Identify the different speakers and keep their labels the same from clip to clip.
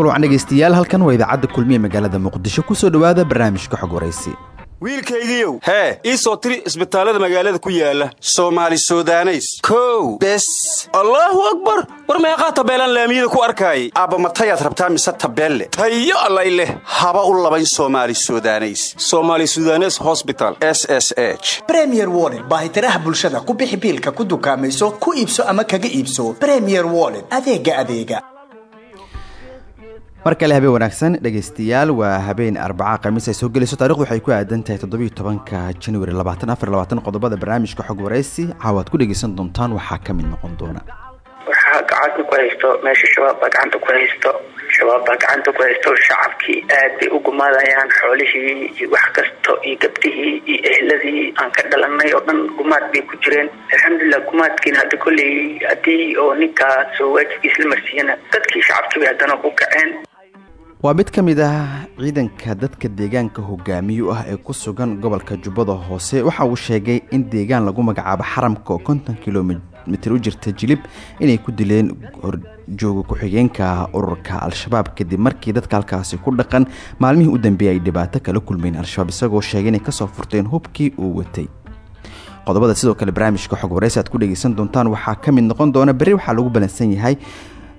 Speaker 1: kulwacan dhegaystayaal halkan waa idaacadda kulmiye magaalada muqdisho. Ku soo dhowaada barnaamijka xog waraysi
Speaker 2: wiilkaygiiow hee ii soo tiri isbitaallada magaalada ku yaalla soomaali sudaneys. Kow bes. Allaahu akbar! War meeqaa tabeelaan laamiyada ku arkaayay. Aabba matayaad rabtaa mise tabeelle? Tayo allay leh haba u labayn soomaali sudaneys. Soomaali sudanes hosbital s s h.
Speaker 3: Bremier wollet baahitiraha bulshada. Ku bixi biilka ku dukaamayso ku iibso ama kaga iibso. Bremier wollet adeega adeega
Speaker 1: mar kale habeen wanaagsan dhegaystayaal waa habeen arbaca khamiis ay soo gelayso. Taarikhdu waxay ku aadan tahay toddobiiyo tobanka januari afar labaatan qodobada barnaamijka xog waraysi caawaad ku dhegaysan doontaan waxaa ka mid noqon doona.
Speaker 4: Waxaa gacanta ku haysto meesha shabaab baa gacanta ku haysto. Shabaab baa gacanta ku haysto shacabkii aad bay u gumaadayaan xoolihii iyo wax kasto iyo gabdhihii iyo ehladii aan ka dhalanay oo dhan gumaad bay ku jireen. Alxamdulilah gumaadkiina hadda kolley haddii oo ninkaas oo waajibkiis la marsiiyana dadkii shacabkii bay haddana ku kaceen
Speaker 1: waa mid ka mid ah ciidanka dadka deegaanka hogaamiyu ah ee ku sugan gobolka jubbada hoose. Waxa uu sheegay in deegaan lagu magacaabo xaramka oo konton kilomitir u jirta jilib inay ku dileen horjooga ku-xigeenka ururka al-shabaab. Kadib markii dadka halkaasi ku dhaqan maalmihii u dambeeyay ay dhibaato kala kulmeen al-shabaab isagoo sheegay inay ka soo furteen hubkii uu watay. Qodobada sidoo kale barnaamijka xog waraysi aad ku dhegeysan doontaan waxaa ka mid noqon doona berri waxaa lagu balansan yahay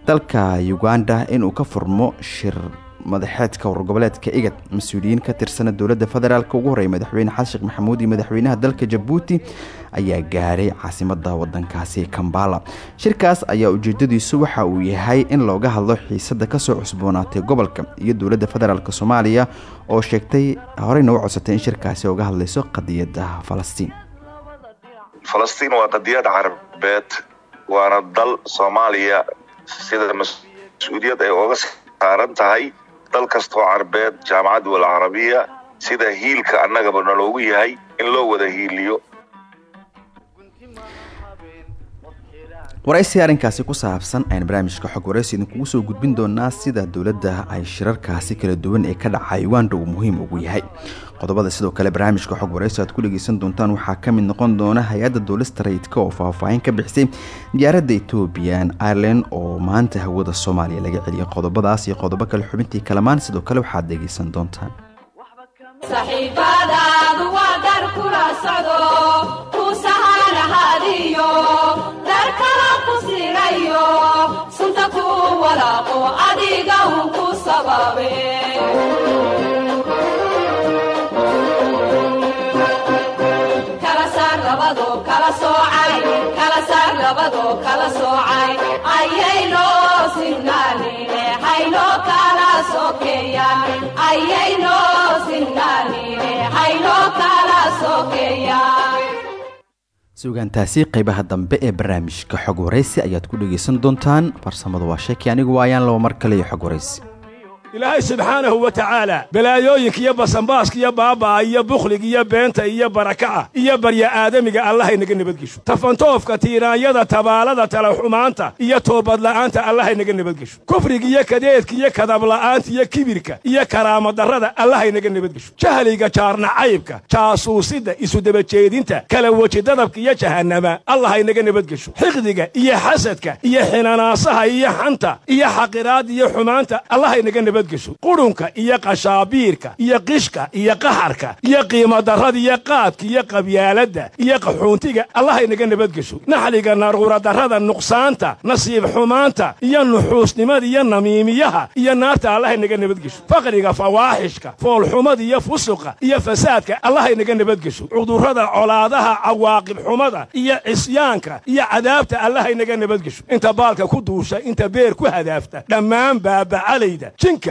Speaker 1: dalka uganda inuu ka furmo shir madaxeedka urur goboleedka igad mas'uuliyiin ka tirsana dowladda federaalk ugu horreeya madaxweyne xasan maxamuud iyo madaxweynaha dalka jabuuti ayaa gaaray caasimada wadankaasi kambala shirkaas ayaa ujeedadiisu waxa uu yahay in looga hadlo xiisada ka soo cusboonaatay gobolka iyo dowladda federaalk soomaaliya oo sheegtay horeyna u codsatay in shirkaasi uga hadlayso qadiyada falastiin.
Speaker 5: Falastiin waa qadiyad carabeed waana dal soomaaliya sida mas'uuliyad ay oga saaran tahay dal kastoo carbeed jaamacad wal carabiya sida hiilka annagaba naloogu yahay in loo wada hiiliyo
Speaker 1: waraysi arrinkaasi ku saabsan ayaan barnaamijka xog waraysi idinkugu soo gudbin doonaa sida dowladda ay shirarkaasi kala duwan ee ka dhacay uganda uu muhiim ugu yahay. Qodobada sidoo kale barnaamijka xog waraysi aad ku dhegeysan doontaan waxaa ka mid noqon doona hay'adda duulista rayidka oo faahfaahin ka bixisay diyaaradda ethoobiyan ireland oo maanta hawada soomaaliya laga celiyay qodobadaas iyo qodobo kale xubintii kalamaan sidoo kale waxaad dhegeysan doontaan
Speaker 6: ku walaaqo adiga un ku sababe kala saar labado kala soocay kala saar labado kala soocay ayayno sinnaanine hayno kala sokeeyaan ayayno sinnaanine hayno kala sokeeyaan
Speaker 1: sugaantaasi qaybaha dambe ee barnaamijka xog waraysi ayaad ku dhegaysan doontaan. Farsamadu waa sheeki anigu waayaan laba mar kale iyo xog waraysi
Speaker 7: ilaahay subxaanahu wa tacaala balaayooyinka iyo basanbaaska iyo baaba'a iyo bukhliga iyo beenta iyo barakaca iyo barya aadamiga allahaynaga nabadgesho. Tafantoofka tiiraanyada tabaalada talaxumaanta iyo toobadla'aanta allahaynaga nabadgesho. Kufriga iyo kadeedka iyo kadabla'aanta iyo kibirka iyo karaamadarrada allahaynaga nabadgesho. Jahliga jaarnacaybka jaasuusidda isudabajeedinta kala wejidadabka iyo jahannama allahaynaga nabadgesho. Xiqdiga iyo xasadka iyo xinanaasaha iyo xanta iyo xaqiraadda iyo xumaanta allahaynaga nabad qurunka iyo qashaabiirka iyo qishka iyo qaxarka iyo qiimadarrada iyo qaadka iyo qabyaaladda iyo qaxuuntiga allahaynaga nabadgesho naxliga naruuradarrada nuqsaanta nasiib xumaanta iyo nuxuusnimada iyo namiimiyaha iyo naarta allahaynaga nabadgesho faqriga fawaaxishka foolxumada iyo fusuqa iyo fasaadka allahaynaga nabadgesho cudurrada colaadaha cawaaqib xumada iyo cisyaanka iyo cadaabta allahaynaga nabadgesho inta baalka ku duusha inta beer ku hadaafta dhammaan baabacalayda jinka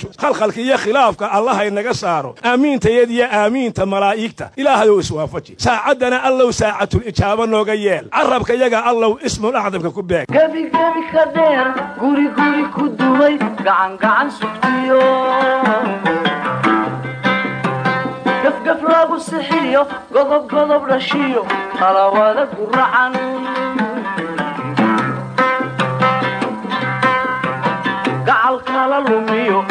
Speaker 7: khalkhalka iyo khilaafka allahaynaga saaro. Aamiintayada iyo aamiinta malaa'igta. Ilaahayow iswaafaji saacaddana allow saacatul ijaaba nooga yeel. Carabka yaga allow ismul acdamka ku beeg.
Speaker 8: Gebigebi ka dheer guri guri ku lumiyo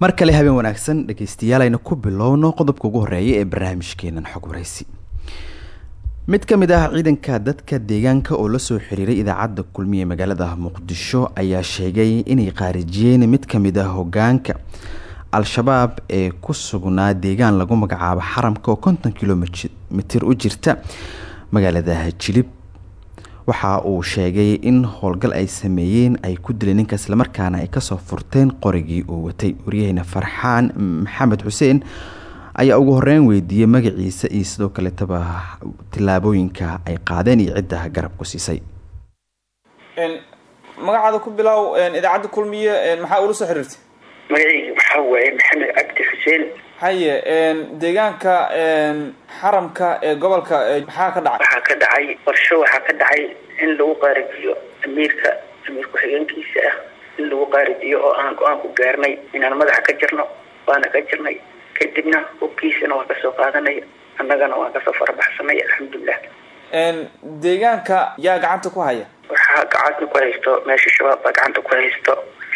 Speaker 1: mar kale habeen wanaagsan dhegeystayaal aynu ku bilowno qodobka ugu horreeya ee barnaamijkeenan xog waraysi mid ka mid ah ciidanka dadka deegaanka oo la soo xiriiray idaacadda kulmiye magaalada muqdisho ayaa sheegay inay qaarijiyeen mid ka mid ah hogaanka al-shabaab ee ku sugnaa deegaan lagu magacaabo xaramka oo konton kilomitir u jirta magaalada jilib waxa uu sheegay in howlgal ay sameeyeen ay ku dileen ninka islamarkaana ay ka soo furteen qorigii uu watay. Waryaheyna farxaan maxamed xuseen ayaa ugu horeyn weydiiyey magaciisa iyo sidoo kaletaba tillaabooyinka ay qaadeen iyo cidda garab ku siisay
Speaker 9: magacaada ku bilow idaacadda kulmiye maxaa ula soo xiriirtay?
Speaker 4: Magacayga waxaa waaye maxamed cabdi xuseen
Speaker 9: haye deegaanka xaramka ee gobolka maxaa ka dhacay?
Speaker 4: Waxaa ka dhacay qorsho waxaa ka dhacay in lagu qaarijiyo amiirka amiir ku-xigeenkiisa ah in lagu qaarijiyo oo aan go'aan ku gaarnay inaan madaxa ka jirno waana ka jirnay. Kadibna hubkiisana waan ka soo qaadanay annagana waan ka soo farabaxsanay alxamdulilah
Speaker 9: deegaanka yaa gacanta ku haya?
Speaker 4: Waxaa gacanta ku haysto meesha shabaab baa gacanta ku haysto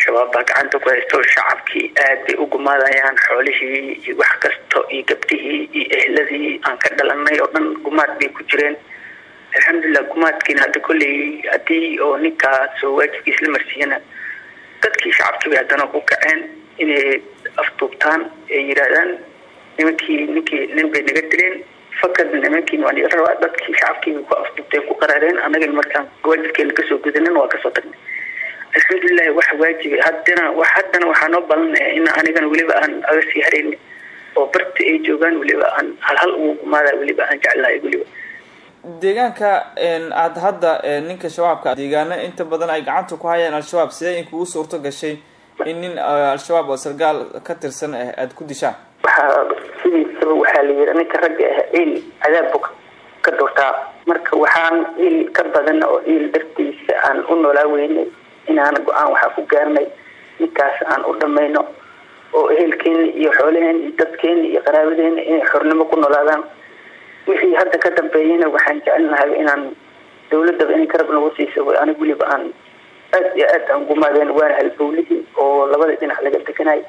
Speaker 4: shabaab baa gacanta ku haysto shacabkii aad bay u gumaadayaan xoolihii iyo wax kasto iyo gabdhihii iyo ehladii aan ka dhalanay oo dhan gumaad bay ku jireen. Alxamdulilah gumaadkiina hadda kolley haddii oo ninkaas oo waajibkiis la marsiiyana dadkii shacabkii bay haddana ku kaceen inay afduubtaan ay yidhaahdaan nimankii ninkii nin bay naga dileen fakad nimankiin waa naga rabaa dadkii shacabkii bay ku afduubteen ku qaraareen annagana markaan waajibkeena ka soo gudanin waa ka soo tagnay alxamdulilahi wax waajiba haddana haddana waxaa noo balanaya in anigana weliba aan aga sii harayn oo barti ay joogaan weliba aan halhal ugu gumaada weliba aan jeclahay weliba.
Speaker 9: Deegaanka aada hadda ninka shabaabka deegaano inta badan ay gacanta ku hayaan al-shabaab sidee inkugu suurto gashay in nin al-shabaab oo sargaal ka tirsan ah aada ku dishaan.
Speaker 4: Waxaa sidiisaba waxaa la yidhi ninka ragga ah ciil cadaab bu ka durtaa marka waxaan ciil ka badan oo ciil dartiisa aan u noolaa weynay inaan go'aan waxaa ku gaarnay ninkaas aan u dhamayno oo ehelkeena iyo xoolaheena iyo dadkeena iyo qaraabadeena inay xornimo ku noolaadaan wixii hadda ka dambeeyana waxaan jecelnahay inaan dawladaba in garab nagu siiso anig weliba aan aad iyo aad aan gumaadeen waana halbowlihii oo labada dhinac laga deganay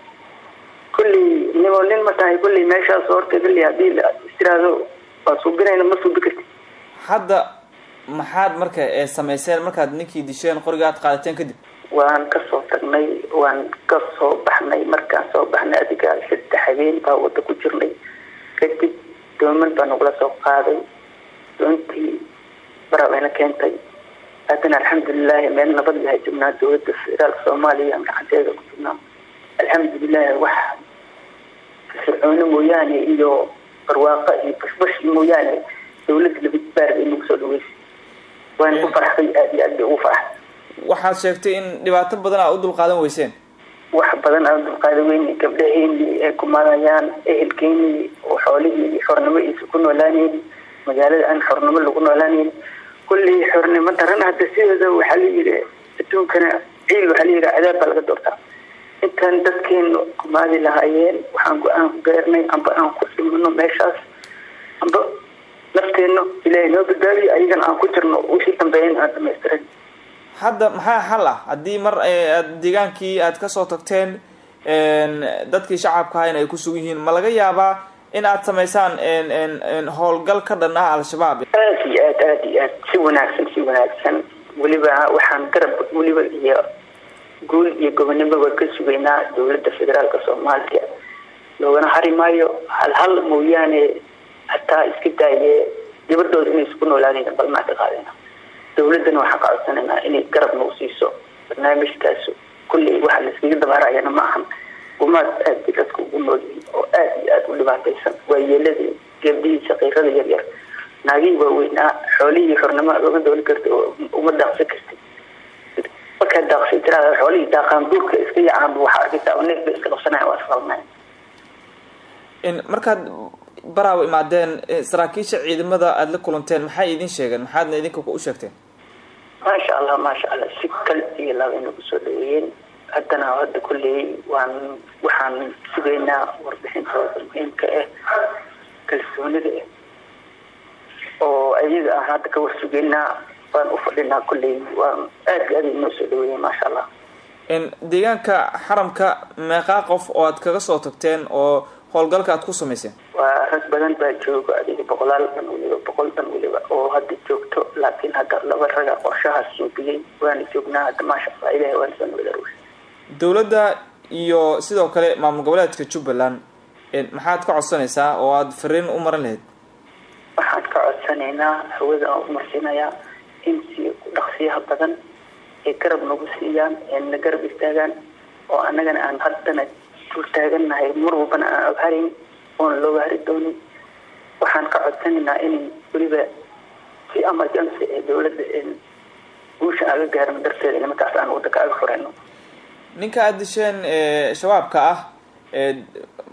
Speaker 4: kulley nimo nin ma tahay kulley meeshaas horta kulley haddii la istiraado waa suubinayna ma suubi karti
Speaker 9: hadda maxaad marka samayseen markaad ninkii disheen qoriga aad qaadateen kadib?
Speaker 4: Waan ka soo tagnay waan ka soo baxnay markaan soo baxnay adiga saddex habeen baa wada ku jirnay. Kadib dooman baa nagula soo qaaday. Doontii barabayna keentay. Haddana alxamdulilahi meel nabad yahay joognaa dowladda federaalka soomaaliya gacanteeda ku jirnaa alxamdulilahi wax fircooni mooyaane iyo barwaaqo iyo bashbash mooyaane dawladda labadbaar bay nagu soo dhaweysay waan ku farxday aada iyo aad bay ugu farxday
Speaker 9: waxaad sheegtay in dhibaato badan aa u dulqaadan weyseen?
Speaker 4: Wax badan aan dulqaadan weyne gabdhaheenii ay kumaadayaan ehelkeenii oo xoolihii xornimo iisa ku noolaaneen magaalada aan xornimo lagu noolaanayn kullii xornimo daran hadda sideeda waxaa la yidhi adduunkana ciil waxaa la yidhi cadaab baa laga doortaa. Intaan dadkeenu kumaadi lahaayeen waxaan go'aan ku gaarnay amba aan ku dhimano meeshaas amba nafteenno ilaahay noo badbaadiyo ayagana aan ku jirno wixii dambeeyan aan dhamaystiran
Speaker 9: hadda maxaa xal ah? Haddii mar eh, aad deegaankii aad ka soo tagteen een, dadkii shacabka ahayna ay ku sugan yihiin ma laga yaabaa in aad samaysaan howlgal ka dhan ah al-shabaab?
Speaker 4: Aada iyo aad aada iyo aad. Si wanaagsan si wanaagsan. Weliba waxaan garab weliba iyo guul iyo gobonimoba ka sugaynaa dowladda federaalka soomaaliya. Loogana hari maayo hal hal mooyaane hataa iska daaye gabadhooda inay isku noolaadeen balnaa ka qaadayna dowladdana waxaan ka codsanaynaa inay garab nagu siiso barnaamijkaas kulley waxa la iskaga dabaarayana ma ahan gumaad aad bay dadka ugu nool yihiin oo aada iyo aada u dhibaataysan waa yeeladii gabdhihii shaqiirada yaryar naagihii waaweynaa xoolihii xornimo looga dooli karta oo uma daaqsan kartay markaa daaqsan tiraa xoolihii daaqaan duurka iska yacaanba waxaa arkaysaa oo neef bay iska qabsanaya waa isqalnay
Speaker 9: markaad baraawa imaadeen eh, saraakiisha ciidamada aada la kulanteen maxay idin sheegeen? Maxaadna idinka u sheegteen?
Speaker 4: Maasha allah maasha allah si kal iyo laba inagu soo dhaweeyeen haddana hadda kulley waan waxaan sugaynaa warbixintooda muhiimka ah kalsoonida ah oo ayaga aan hadda ka war sugaynaa waan u fadhinaa kulley waan aad iyo aad ay noo soo dhaweeyeen maasha allah.
Speaker 9: In deegaanka xaramka meeqaa qof oo aad kaga soo tagteen oo howlgalka aad ku samayseen
Speaker 4: waa rag badan baa jooga adiga boqolaal dhan weliba boqol dhan weliba oo hadda joogto laakiin hadda laba raga qorshahaas suubiyey waana joognaa hadda maasha allah ilahay waana soo nabadaruus
Speaker 9: dowladda iyo sidoo kale maamul goboleedka jubbaland maxaad ka codsanaysaa oo aada fariin u marin lahayd?
Speaker 4: Waxaan ka codsanaynaa hawada aan u marsinayaa in si dhaqsiyaha badan ay garab nagu siiyaan ee na garab istaagaan oo annagana aan haddana dul taagannahay mar walbana aan abharayn oona looga hari doonin. Waxaan ka codsanaynaa inay weliba si emergency ee dowladda guusha aaga gaarno darteeda nimankaas aan waddanka aga furayno
Speaker 9: ninka aada disheen ee shabaabka ah ee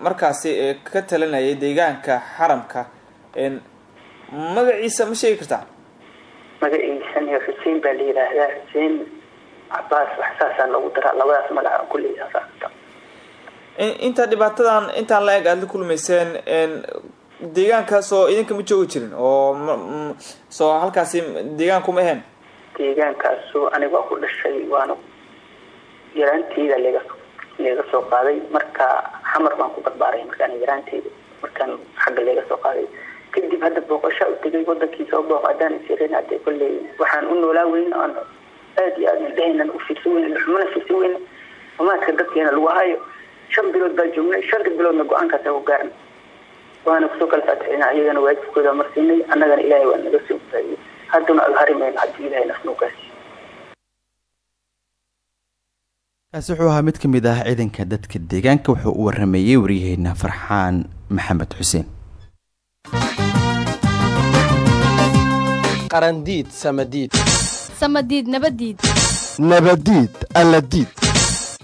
Speaker 9: markaasi ee ka talinayay deegaanka xaramka magaciisa ma sheegi kartaa?
Speaker 4: Magaciisan iyo xuseen baa la yidhaahdaa xuseen cabaas wax saasaa loogu daraa. Labadaas magaca
Speaker 9: in- inta dhibaatadan intaan la eg aada la kulmayseen n deegaankaas oo idinka ma joogi jirin oo soo halkaasi deegaanku ma ahayn
Speaker 4: deegaankaasu aniga ku dhashay waana yaraanteyda lega lega soo qaaday. Marka xamar baan ku barbaaray markaan yaraanteyda markaan xagga lega soo qaaday. Kadib hadda booqashaa u tegay wadankii soo booq haddaan isirin hadee kolley waxaan u noolaa weyn aan aada iyo aad indhahaynan u fiirsan weyn xumana fiirsan weyn. Umaadka dadkeena lagu hayo shan bilood baa joognay shanta biloodna go'aankaas ku gaarnay waana ku soo kala faatixina iyagana waajibkooda marsiinay annagana ilaahay waa naga soo baadiyey haddana alharimayno haddii ilaahay nafnuugaasi
Speaker 1: kaasi wuxuu ahaa mid ka mid ah ciidanka dadka deegaanka wuxuu u warameeyey waryaheena farxaan maxamed xuseen.
Speaker 10: Qarandiid samadiid.
Speaker 11: Samadiid nabadiid.
Speaker 12: Nabadiid alladiid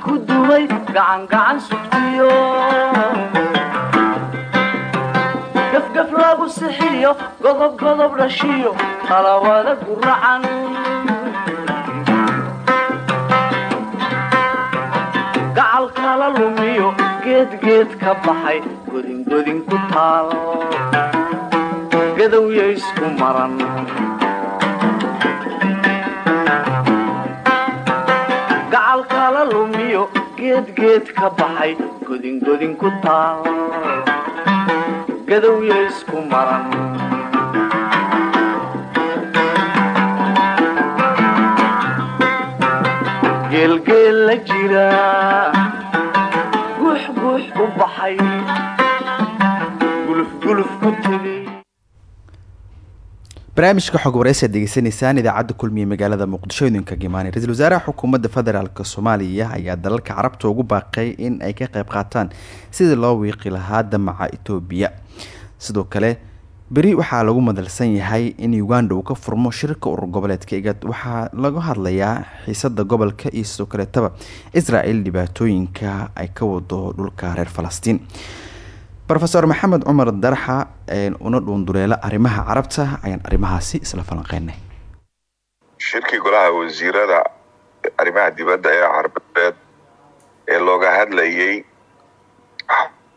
Speaker 8: ku duway gacan gacan sugtiyo. Gafgaf lagu sixiyo godob godob dhashiyo qalawada guracan gacal kala lumiyo geed geed ka baxay godingodin ku taal. Gadowya isku maran geed geed ka baxay godingodin ku taal gadowya isku maran geelgeel la jira guux guux u baxay guluf guluf ku
Speaker 1: barnaamijka xog wareysaad degeysanaysaan idaacadda kulmiye magaalada muqdisho idinka gimaanay ra'iisul wasaaraha xukuumadda federaalk soomaaliya ayaa dalalka carabta ugu baaqay in ay ka qeyb qaataan sidii loo wiiqi lahaa damaca etoobiya sidoo kale beri waxaa lagu madalsan yahay in uganda uu ka furmo shirka urur goboleedka igad. Waxaa laga hadlayaa xiisada gobolka iyo sidoo kaleetaba israel dhibaatooyinka ay ka wado dhulka reer falastiin rofeor maxamed cumar darxa una dhuunduleela arrimaha carabta ayaan arrimahaasi isla falanqeynay.
Speaker 5: Shirkii golaha wasiirada arrimaha dibadda ee carabeed ee looga hadlayay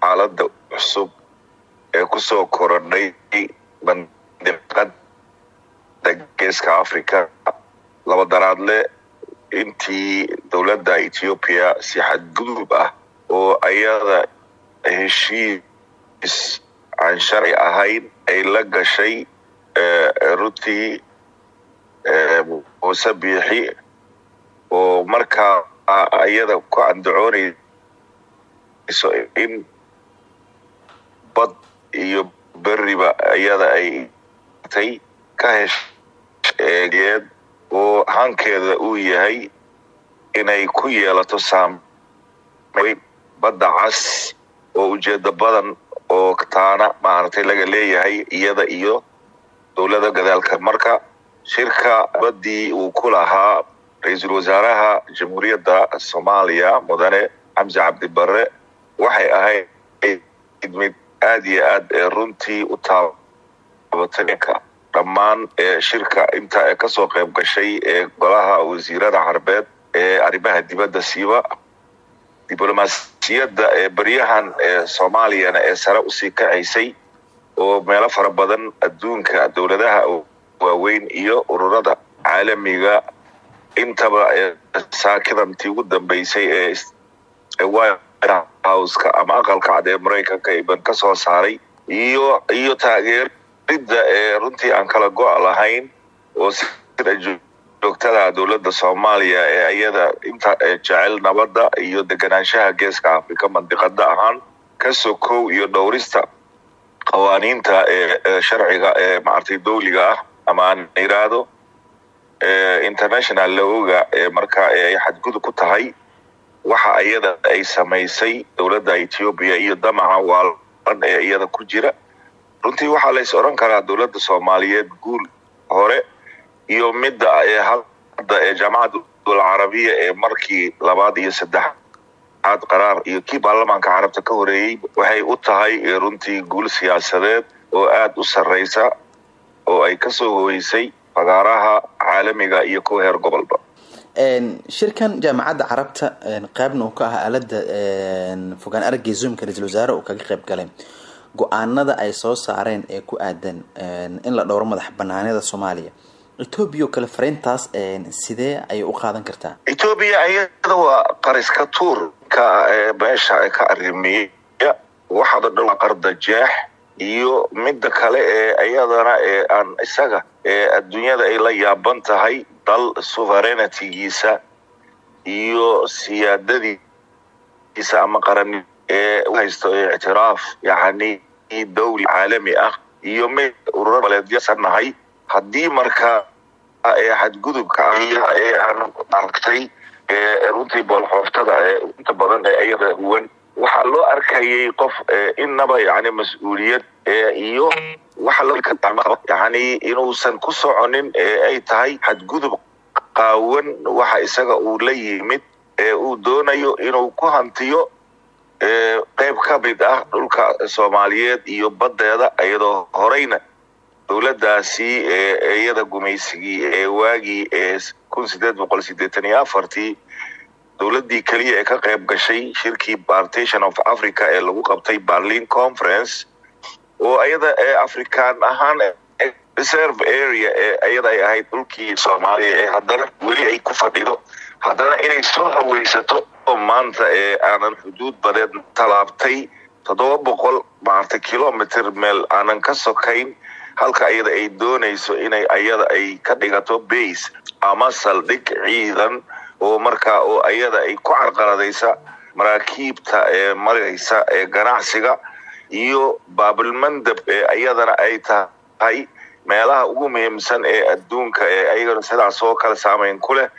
Speaker 5: xaaladda cusub ee ku soo korodhay bandiqada geeska africa laba daraadle intii dowladda ethiopia si xadgudub ah oo ayada heshiis aan sharci ahayn ay la gashay runtii muuse biixi oo markaa iyada ku andacoonayso in bad iyo beriba iyada ay tay ka hesheegeed oo hankeeda uu yahay inay ku yeelato saameyn badda cas oo ujeedo badan oo taana maaragtay laga leeyahay iyada iyo dowladda gadaalka. Marka shirka baddii uu ku lahaa ra'iisul wasaaraha jamhuuriyadda soomaaliya mudane xamse cabdibare waxay ahayd mid aada iyo aad runtii u taabatay dhammaan shirka inta ee ka soo qayb gashay ee golaha wasiirada carabeed ee arrimaha dibadda siiba diblomaasiyadda ee beryahan ee soomaaliyana ee sare u sii kacaysay oo meelo fara badan adduunka dowladaha waaweyn iyo ururada caalamiga. Intaba saakidantii ugu dambeysay ee houseka ama aqalka cad ee maraykanka iban ka soo saaray iyo iyo taageeridda ee runtii aan kala go' lahayn oo sida joogtada dowladda soomaaliya ee iyada inta jecel nabadda iyo deganaanshaha geeska africa mandiqada ahaan ka sokow iyo dhowrista qawaaniinta ee sharciga ee maaragtay dawliga ah ama aan iraahdo international lawoga ee markaa ay xadgudub ku tahay waxa iyada ay samaysay dowladda ethiopia iyo damaca waalan ee iyada ku jira. Runtii waxaa lays odhan karaa dowladda soomaaliyeed guul hore iyo midda ee hadda ee jaamacadda dulcarabiya ee markii labaad iyo saddexaad qaraar iyo kii baarlamaanka carabta ka horeeyey waxay u tahay runtii guul siyaasadeed oo aada u sarreysa oo ay ka soo horeysay fagaaraha caalamiga iyo kuwa heer gobolba.
Speaker 1: Shirkan jaamacadda carabta qeybna uu ka ah aalada fogaan aragii zoomka ra'iisul wasaare uu kaga qeyb galay. Go'aanada ay soo saareen ee ku aadan in la dhowro madax banaanida soomaaliya etoobiya oo kale fariintaas sidee ayay u qaadan kartaa?
Speaker 5: Etoobiya iyada waa qariska tuurka meesha ka arrimeeya waxaada dhan waa qardajeex iyo midda kale ee iyadana ee aan isaga ee adduunyada ay la yaaban tahay dal sovereignitigiisa iyo siyaadadiisa ama qaran ee haysto ictiraaf yacni dawli caalami ah iyo mid urura baleedyasanahay haddii marka ee xadgudubka ah ee aan aragtay runtii boolxooftada ee inta badan ee iyada huwan waxaa loo arkayay qof innaba yani mas'uuliyad iyo yani inuusan ku soconin ay tahay xadgudub qaawan waxa isaga uu la yimid ee uu doonayo inuu ku hantiyo qeyb ka mid ah dhulka soomaaliyeed iyo baddeeda iyadoo horeyna dowladdaasi ee iyada gumaysigii ee waagii ee kun sideed boqol sideetan iyo afartii dowladdii keliya ee ka qayb gashay shirkii partition of africa ee lagu qabtay berlin conference oo iyada ee african ahaan reserve area ee iyada ay ahayd dhulkii soomaaliya ee haddana weli ay ku fadhido. Haddana inay soo haweysato oo maanta ee aanan xuduud badeed tallaabtay toddoba boqol maarta kilomitr meel aanan ka sokayn halka iyada ay doonayso inay iyada ay ka dhigato base ama saldhig ciidan oo markaa oo iyada ay ku carqaladaysa maraakiibta ee maraysa ee ganacsiga iyo baabilmandab ee iyadana ay tahay meelaha ugu muhiimsan ee adduunka ee ayagana sidaas oo kale saameyn ku leh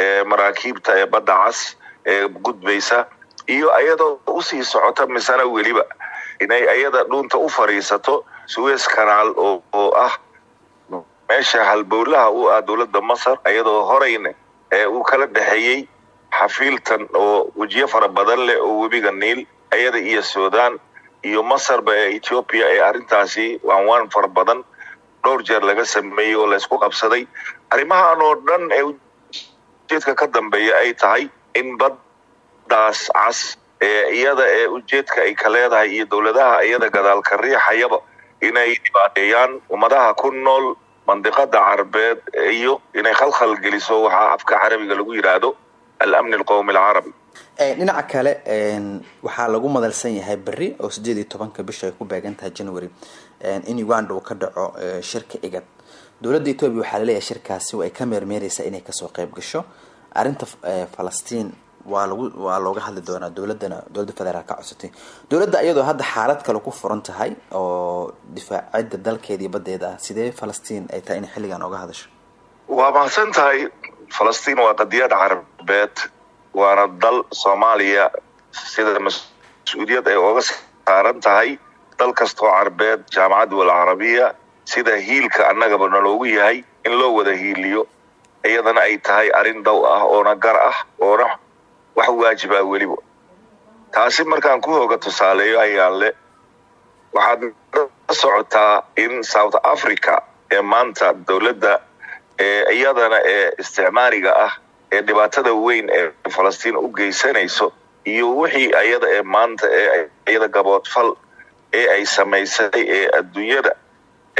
Speaker 5: ee maraakiibta ee badda cas ee gudbaysa iyo ayadoo u sii socota misena weliba. Inay ayada dhuunta u fadhiisato suez canaal oo ah meesha halbowlaha u ah dowladda masar ayadoo horeyna ee uu kala dhexeeyey xafiiltan oo wejiyo fara badan leh oo webiga niil ayada iyo sudan iyo masarba ee ethiopia ee arrintaasi waanwaan fara badan. Dhowr jeer laga sameeyey oo laysku qabsaday. Arrimahan oo dhan ee ujeedka ka dambeeya ay tahay in baddaas cas ee iyada ee ujeedka ay ka leedahay iyo dowladaha iyada gadaalka riixayaba inay dhibaateeyaan ummadaha ku nool mandiqada carabeed iyo inay khalkhal geliso waxaa afka carabiga lagu yidhaahdo alamni alqowmi alcarabi
Speaker 1: dhinaca kale waxaa lagu madalsan yahay berri oo sideed iyo tobanka bisha ay ku beegan tahay january in uganda uu ka dhaco shirka igad dowladda etoobiya waxaa la leeyahay shirkaasi ay ka meermeereysaa inay ka soo qeyb gasho arrinta falastiin waa lagu waa looga hadli doonaa dowladana dowladda federaal ka codsatay. Dowladda iyadoo hadda xaalad kale ku furan tahay oo difaacida dalkeeda iyo ah sidee falastiin ay tahay inay xilligan oga hadasho?
Speaker 5: Waa mahadsan tahay falastiin waa qadiyad carabeed waana dal soomaaliya sida mas'uuliyad ay oga saaran tahay. Dal kastoo carabeed jaamacad wal carabiya sida hiilka annagaba naloogu yahay in loo wada hiiliyo. Iyadana ay tahay arrin dhow ah oona gar ah oona wax waajibaa weliba taasi markaan ku hooga tusaaleeyo ayaanle waxaad la socotaa in south africa ee maanta dowladda ee iyadana ee isticmaariga ah ee dhibaatada weyn ee falastiin u geysanayso iyo wixii ayada ee maanta ee iyada gaboodfal ee ay samaysay ee adduunyada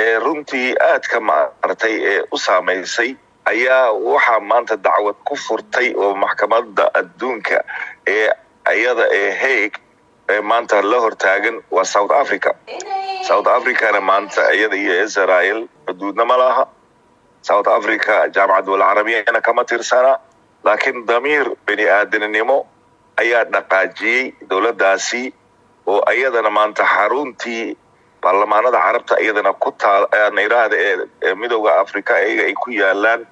Speaker 5: ee runtii aadka maartay ee u saamaysay ayaa waxaa maanta dacwad ku furtay oo maxkamadda adduunka ee ayada ee haig ee maanta la hortaagan waa south africa. South africana maanta iyada iyo israel xuduudna ma laha. South africa jaamacad wal carabiyana kama tirsana laakiin damiir bini aadamnimo ayaa dhaqaajiyey dowladdaasi oo iyadana maanta xaruntii baarlamaanada carabta iyadana ku taal iraahda ee midooda africa iyaga ay ku yaalaan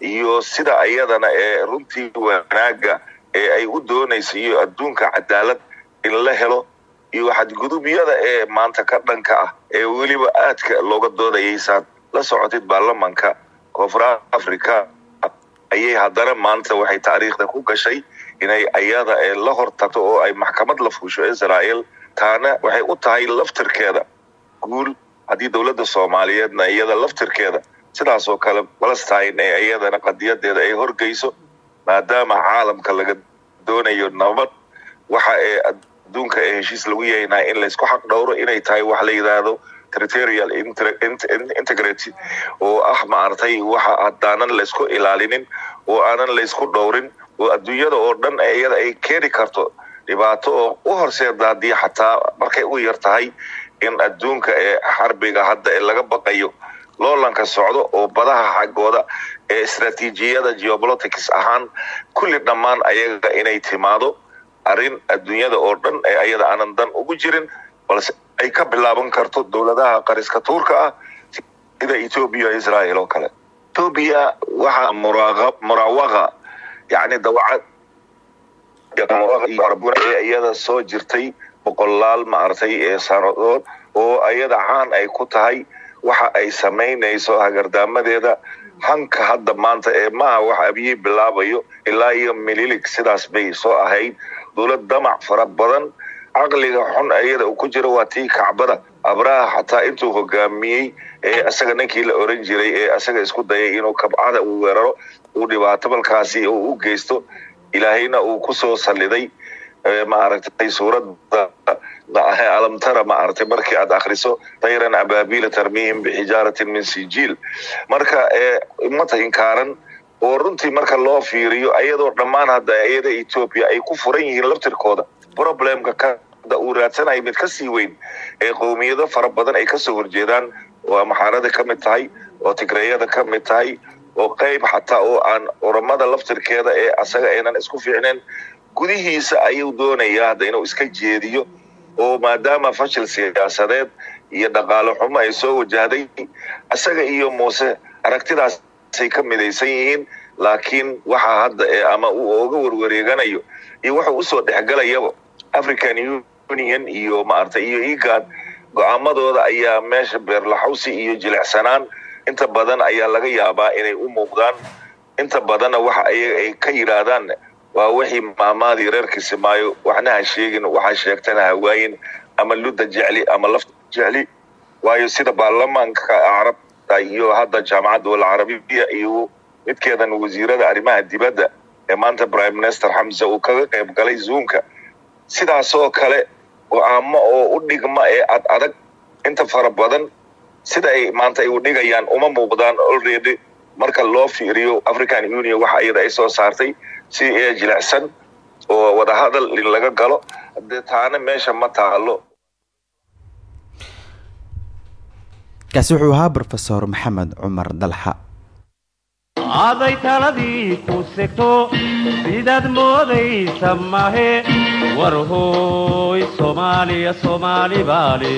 Speaker 5: iyo sida iyadana ee runtii wanaaga ee ay u doonaysa iyo adduunka cadaalad in la helo iyo xadgudubyada ee maanta ka dhanka ah ee weliba aadka looga doodayaysaad la socotid baarlamanka koonfur africa ayay haddana maanta waxay taariikhda ku gashay inay ayada ee la hortagto oo ay maxkamad la fuusho israel taana waxay u tahay laftirkeeda. Guul haddii dowladda soomaaliyeedna iyada laftirkeeda sidaas oo kale palestine ee iyadana qadiyadeeda ay horgeyso maadaama caalamka laga doonayo nabad waxa ee adduunka ee heshiis lagu yaynaa in laysku xaq dhowro inay tahay wax la yidhaahdo territorial integrity oo ah maaragtay waxa haddaanan laysku ilaalinin oo aanan laysku dhowrin oo adduunyada oo dhan iyada ay keeni karto dhibaato oo u horseeda haddii xataa markay u yar tahay in adduunka ee xarbiga hadda laga baqayo loolanka socdo oo badaha xaggooda ee istraatiijiyada geopolitics ahaan kulli dhammaan ayaga inay timaado arrin adduunyada oo dhan ee ayada aanan dan ugu jirin balse ay ka bilaaban karto dowladaha qariska tuurka ah sida ethoobia israel oo kale. Ethoobia waxaa muraawaqa yacni dawacad iyada soo jirtay boqolaal maartay ee sanadood oo ayada caan ay ku tahay waxa ay samaynayso hagardaamadeeda hanka hadda maanta ee maaha wax abiyey bilaabayo ilaa iyo mililig sidaas bay soo ahayd. Dowlad damac fara badan caqliga xun iyada uu ku jiro waa tii kacbada. Abraha xataa intuu hogaamiyey ee isaga ninkii la oran jiray ee isaga isku dayay inuu kabcada uu weeraro uu dhibaato balkaasi uu u geysto ilaahayna uu ku soo saliday. Maaragtay suuradda alamtara maaragtay markii aad akriso tayran abaabila tarmihim bixijaaratin min sijiil marka ummata inkaaran oo runtii marka loo fiiriyo ayadoo dhammaan hadda iyada ethoobia ay ku furan yihiin laftirkooda problemka kada uu raadsanaya mid ka sii weyn ee qowmiyado fara badan ay ka soo horjeedaan oo amaxaarada ka mid tahay oo tigreeyada ka mid tahay oo qayb xataa oo aan oramada laftirkeeda ee asaga aynan isku fiicneen gudihiisa ayuu doonayaa hadda inuu iska jeediyo oo maadaama fashil siyaasadeed iyo dhaqaale xumo ay soo wajahday isaga iyo muuse aragtidaasay ka midaysan yihiin laakiin waxaa hadda ee ama uu oga warwareeganayo iyo wuxuu u soo dhexgalayaba african union iyo maaragtay iyo igad go'aamadooda ayaa meesha beerlaxawsi iyo jilicsanaan inta badan ayaa laga yaabaa inay u muuqdaan inta badanna waxa ayaga ay ka yidhaahdaan waa wixii maamaadii reer kisimaayo waxna ha sheegin waxaa sheegtana ha waayin ama ludda jecli ama lafta jecli. Waayo sida baarlamaanka carabta iyo hadda jaamacadda walcarabiya iyo midkeedan wasiirada arrimaha dibadda ee maanta prime minister xamse uu kaga qayb galay zoomka sidaasoo kale go'aamo oo u dhigma ee ad adag inta fara badan sida ay maanta ay u dhigayaan uma muuqdaan already marka loo fiiriyo african union waxa iyada ay soo saartay si ee jilicsan oo wadahadal in laga galo dee taana meesha ma taalo
Speaker 1: kaasi wuxuu ahaa brofesor maxamed cumar dalxa.
Speaker 13: Aday taladii ku segto sidaad moodaysa mahe war hooy soomaaliya soomaali baale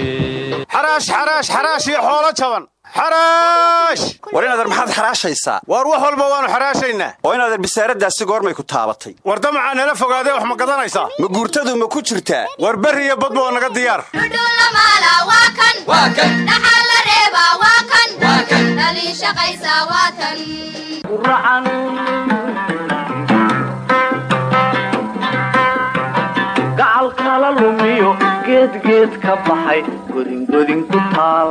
Speaker 2: xaraash xaraash xaraash iyo xoolo jaban xaraash war inadeer maxaad xaraashaysaa waar wax walba waannu xaraashaynaa. Oo inadeer bisaaradaasi goormay ku taabatay.
Speaker 14: War damacaa nala fogaadee wax ma gadanaysaa?
Speaker 2: Ma guurtadu ma ku jirtaa?
Speaker 14: War berri iyo badba oo naga diyaar.
Speaker 8: Gacal kala lumiyo geedgeed ka baxay godingodin ku taal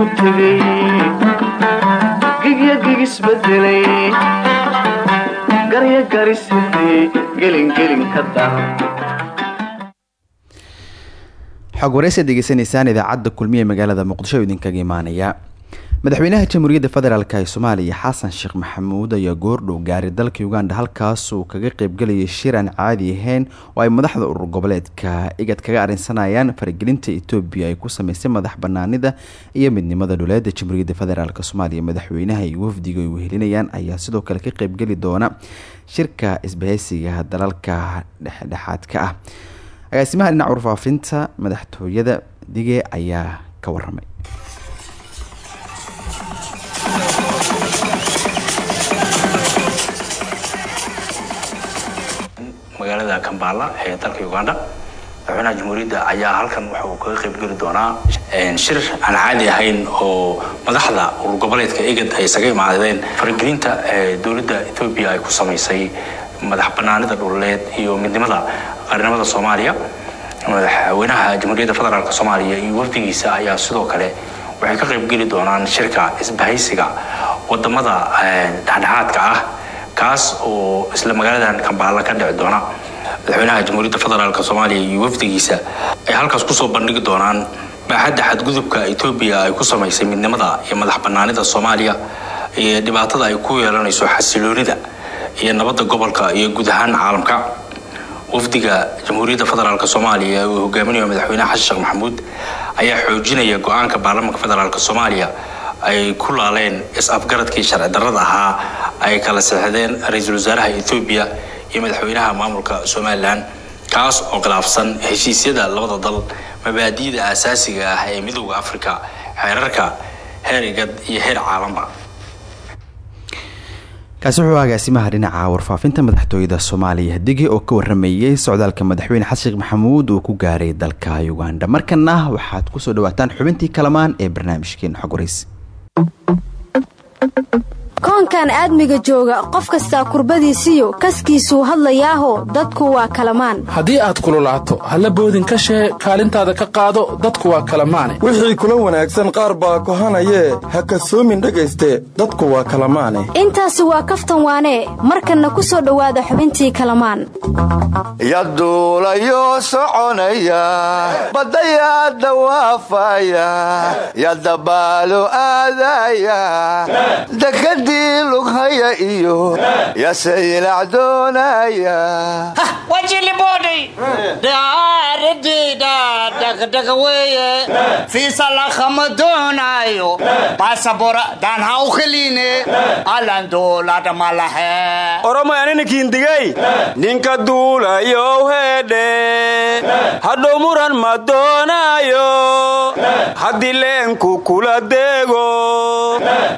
Speaker 8: ku tegay gigya gigisbedelay garya garisirtay gelingelin ka dar
Speaker 1: xog waraysa degeysanaysaan idaacadda kulmiye magaalada muqdisho idinkaga imaanaya madaxweynaha jamhuuriyadda federaalk ee soomaaliya xasan sheekh maxamuud ayaa goordhow gaaray dalka uganda halkaas uu kaga qeybgalayay shir aan caadi ahayn oo ay madaxda urur goboleedka igad kaga arrinsanayaan faragelinta etoobiya ay ku sameysay madax banaanida iyo midnimada dhuleeda jamhuuriyadda federaalk soomaaliya. Madaxweynaha iyo wafdiga ay wehelinayaan ayaa sidoo kale ka qeybgeli doona shirka isbahaysiga dalalka dhexdhexaadka ah. Agaasimaha dhinaca warfaafinta madaxtooyada dige ayaa ka waramay
Speaker 15: magaalada kambala ee dalka uganda madaxweynaha jamhuuriyadda ayaa halkan waxa uu kaga qaybgeli doonaa shir aan caadi ahayn oo madaxda urur goboleedka egad ay isaga imaadeen. Faragelinta dowladda etoobiya ay ku samaysay madax banaanida dhuleed iyo midnimada qaranimada soomaaliya madaxweynaha jamhuuriyadda federaalk soomaaliya iyo wafdigiisa ayaa sidoo kale waxay ka qaybgeli doonaan shirka isbahaysiga waddamada dhexdhexaadka ah kaas oo isla magaaladan kambaala ka dhici doona madaxweynaha jamhuuriyadda federaalk soomaaliya iyo wafdigiisa ay halkaas ku soo bandhigi doonaan baaxadda xadgudubka etoobiya ay ku samaysay midnimada iyo madax banaanida soomaaliya iyo dhibaatada ay ku yeelanayso xasiloonida iyo nabadda gobolka iyo guud ahaan caalamka. Wafdiga jamhuuriyadda federaalk soomaaliya uu hogaaminayo madaxweynaha xasan sheekh maxamuud ayaa xoojinaya go'aanka baarlamaanka federaalk soomaaliya ay ku laaleen is-afgaradkii sharci darrada ahaa ay kala seexdeen ra'iisul wasaaraha etoobiya iyo madaxweynaha maamulka somalilan kaas oo khilaafsan heshiisyada labada dal mabaadi'da aasaasiga ah ee midooda afrika xeerarka heer igad iyo heer caalanba
Speaker 1: kaasi wuxuu agaasimaha dhinaca warfaafinta madaxtooyada soomaaliya dige oo ka waramayay socdaalka madaxweyne xasan sheekh maxamuud uu ku gaaray dalka uganda. Markana waxaad ku soo dhawaataan xubintii kalamaan ee barnaamijkeena xog
Speaker 11: koonkan aadmiga jooga qof kastaa kurbadiisiyo kaskiisuu hadlayaaho dadku waa kalamaan.
Speaker 16: Haddii aad kululaato halla boodin ka shee kaalintaada ka qaado dadku waa kalamaane.
Speaker 17: Wixii kula wanaagsan qaar baa kohanayee ha kasoomin dhegayste dadku waa kalamaane.
Speaker 11: Intaasi waa kaftan waanee markanna ku soo dhowaada xubintii kalamaan.
Speaker 18: Yaduulayo soconaya badayaa dawaafaya yadabaalo aadaya dekadii lughaya iyo yasaylac doonaya
Speaker 19: wajilibodhay daaradeyda dhagdhaga weeye fiisa lakhama doonaayo baasabora daan ha u kheliine allan doolada malahe
Speaker 2: oromo aninikiindigey ninka duulayow heedhe hadhow muran ma doonaayo haddii leenku kula deego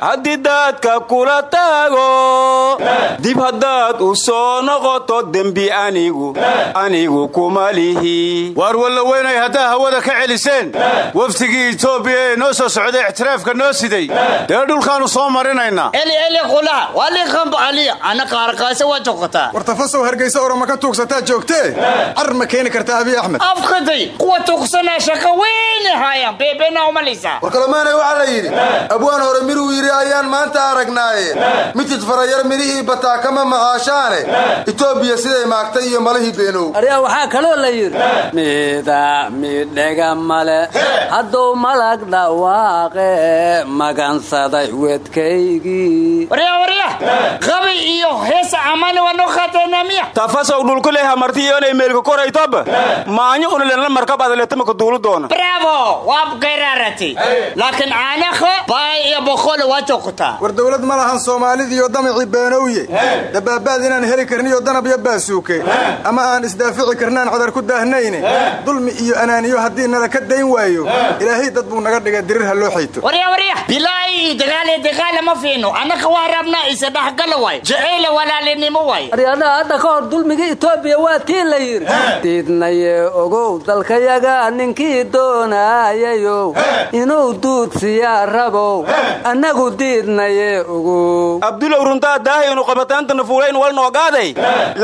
Speaker 2: haddii daadka kula taago dib haddaad u soo noqoto dembi anigu anigu kuma lihi
Speaker 14: waar walla weynay haddaa hawada ka celiseen. Wafdigii etoobiya ee noo soo socday ixtiraafka noo siday. Dee dhulkaannu soo marinaynaa
Speaker 19: eli eli qulaha waliqamba aliya ana qaarqaasa waa joqotaa
Speaker 20: war tafasow hargaysa oroma ka tuugsataa joogtee? Car ma keeni karta abiy axmed?
Speaker 19: Afkaday kuwa tuugsanaa shaqo weyne haayaan beebena umalaysaa
Speaker 21: war kalamaanay waxaa la yidhi abwaan hore miruu yidhi ayaan maanta aragnaaye mitid farayar midhihii bataa kama macaashaane etoobiya siday maagtay iyo malihii beenow
Speaker 22: aryaa waxaa kaloo la yidhi mida midhega male hadduu malag dhawaaqe magansaday wedkaygii.
Speaker 19: Qabay iyo heesa amana waa noo qaateena miya?
Speaker 2: Tafasow dhulkuley hamarti iyonay meelka koraytoba maanyo unalenla markab adaleetamaka duulu doona
Speaker 19: bravo! Waa gayrarati laakiin aanakha baay iyo boqole waa joogtaa
Speaker 20: war dowlad ma lahan soomaalidiiyo damacii beenowye. Dabaabaad inaan heli karniyo danab iyo baasuuke ama aan isdaafici karnaan cadar ku daahnayne dulmi iyo anaaniyo haddii nala ka dayn waayo. Ilaahay dad buu naga dhigay dirir ha loo xayto.
Speaker 19: Iyo dagaale dagaale ma fiino. Annaka waa rabnaa isa dhexgala waay. Jaceyle walaalinimo waay.
Speaker 22: Aryadhaha hadda ka hor dulmiga etoobiya waa tii la yidhi. Diidnaye ogow dalkayaga ninkii doonayayow inuu duudsiyaa rabow annagu diidnaye ogow
Speaker 2: abdulow runtaa daahaynu qabataantana fuulayn wal noogaaday.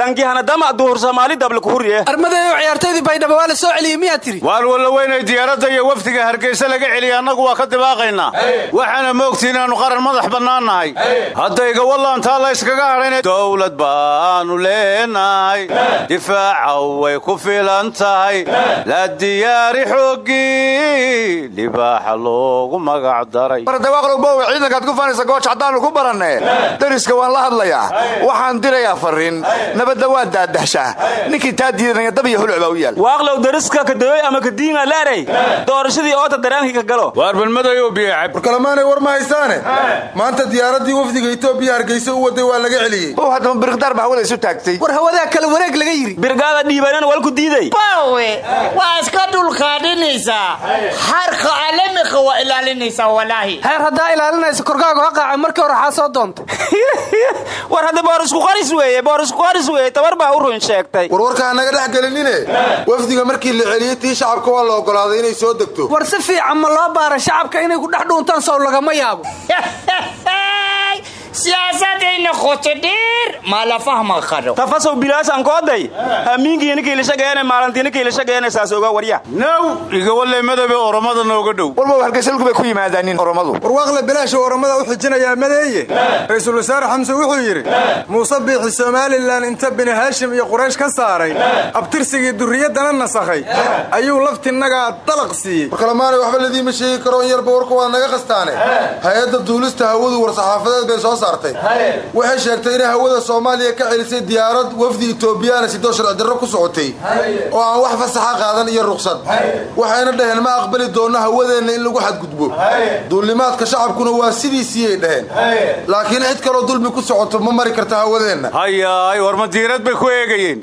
Speaker 2: Lankihanadama duhur soomaali dable kuhurye
Speaker 23: armadeeyo ciyaartaydii baydhaba waa la soo celiyey miyaa tiri?
Speaker 14: Waar walla weynay diyaaradda iyo wafdiga hargeysa laga celiya annagu waa ka dibaaqaynaa waxaana moogti inaannu qaran madax bannaan nahay haddayga wallantaa la yskaga hadhayna dowlad baanu leenahay. Difaaca way ku filan tahay. La diyaari xooggii libaaxa loogu magac daray.
Speaker 18: Bardawaaqlowbowe ciidankaad ku faanaysa gooja haddaannu ku baranne dariska waan la hadlayaa. Waxaan dirayaa farriin. Nabadda waa daadahshaa. Ninkii taa diidanaya dab iyo huluc baa u yaal.
Speaker 2: Waaqlow dariska kadawey ama kadiinga leeray doorashadii oota daraankii ka galo.
Speaker 14: Waar balmadayo biyacab
Speaker 21: war kalamaanay war ma haysaane? Maanta diyaaraddii wafdiga etoobiya hargeysa u waday waa laga celiyey.
Speaker 18: Ow haddama biriqdaar baa hawada isu taagtay.
Speaker 23: War hawadaa kala wareeg laga yidhi.
Speaker 2: Birgaada dhiibanan walku diiday.
Speaker 19: Bawe waa iska dhulkaadhinaysaa xarka alamiqa waa ilaalinaysaa walaahi
Speaker 23: heer haddaa ilaalinaysa korkaagu ha markii hore soo doonta
Speaker 2: war hadda boorisku qaris weeye boorisku qaris weeye tabar baa u run sheegtay.
Speaker 21: Warwarkaa naga dhex gelinine wafdiga markii la celiyey tii shacabka waa la ogolaaday inay soo degto.
Speaker 23: War si fiican ma loo baara shacabka inay ku dhex dhuuntaan sow lagama yaabo
Speaker 19: siyaasadayna qoto dheer maa la fahma karo
Speaker 2: tafasow bilaasan kooday hamiinkiina kiilishageene maalintiina kiilishageene saas ogaa warya
Speaker 14: naw igawaley madobe oromada nooga dhow
Speaker 18: walba hargeysalku bay ku yimaadaanin oromadu
Speaker 20: warwaaqle bilaasha oromada u xijinayaa madeeye ra'iisul wasaare xamse wuxuu yidhi muuse biixi somalilan inta bini haashim iyo quraysh ka saaray abtirsigii durriyaddana nasakhay ayuu laftinnagaa dalaq siiyey
Speaker 21: war kalamaanay waxba ladiima sheegi karo in yarba warka waad naga qastaane hay'adda duulista hawadu war-saxaafadeed bay soo saartay. Waxay sheegtay inay hawada soomaaliya ka celisay diyaarad wafdi etoobiyaana sidoo sharci darro ku socotay. Oo aan wax fasaxa qaadan iyo ruqsad. Waxayna dhaheen ma aqbali doonno hawadeenna in lagu xadgudbo. Duulimaadka shacabkuna waa sidiisiiyay dhaheen. Laakiin cid kaloo dulmi ku socoto ma mari karta hawadeenna.
Speaker 14: Hayaay war madiirad bay ku eegayeen.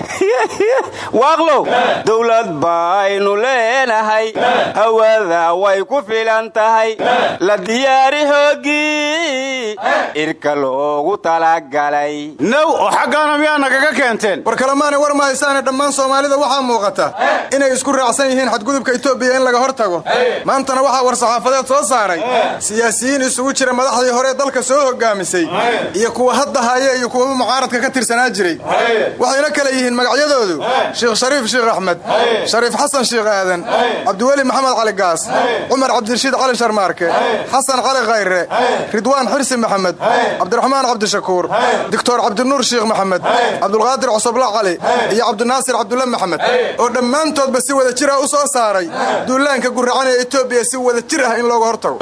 Speaker 2: Waaqlow dowlad baynu leenahay. Hawada way ku filan tahay. La diyaari hoogii irka loogu talagalay.
Speaker 14: Now oo xaggaana miyaa nagaga keenteen.
Speaker 20: War kalemaanay war mahaysaane dhammaan soomaalida waxaa muuqata inay isku raacsan yihiin xadgudubka etoobiya in laga hor tago maantana waxaa war saxaafadeed soo saaray. Siyaasiyiin isugu jira madaxdii hore dalka soo hogaamisay iyo kuwa hadda haya iyo kuwa mucaaradka ka tirsanaa jiray. Waxayna kale yihiin magacyadoodu. Sheekh shariif sheekh axmed shariif xasan sheekh aadan cabdiweli maxamed cali gaas cumar cabdirashiid cali sharmaarke xasan cali khayre ridwaan xirsi maxamed cabdiraxmaan cabdishakuur doctor cabdinuur sheekh maxamed cabdulqaadir cosobla cali iyo cabdinaasir cabdulle maxamed oo dhammaantoodba si wada jir ah u soo saaray? Duulaanka guracan ee etoobiya si wada jir ah in looga hortago.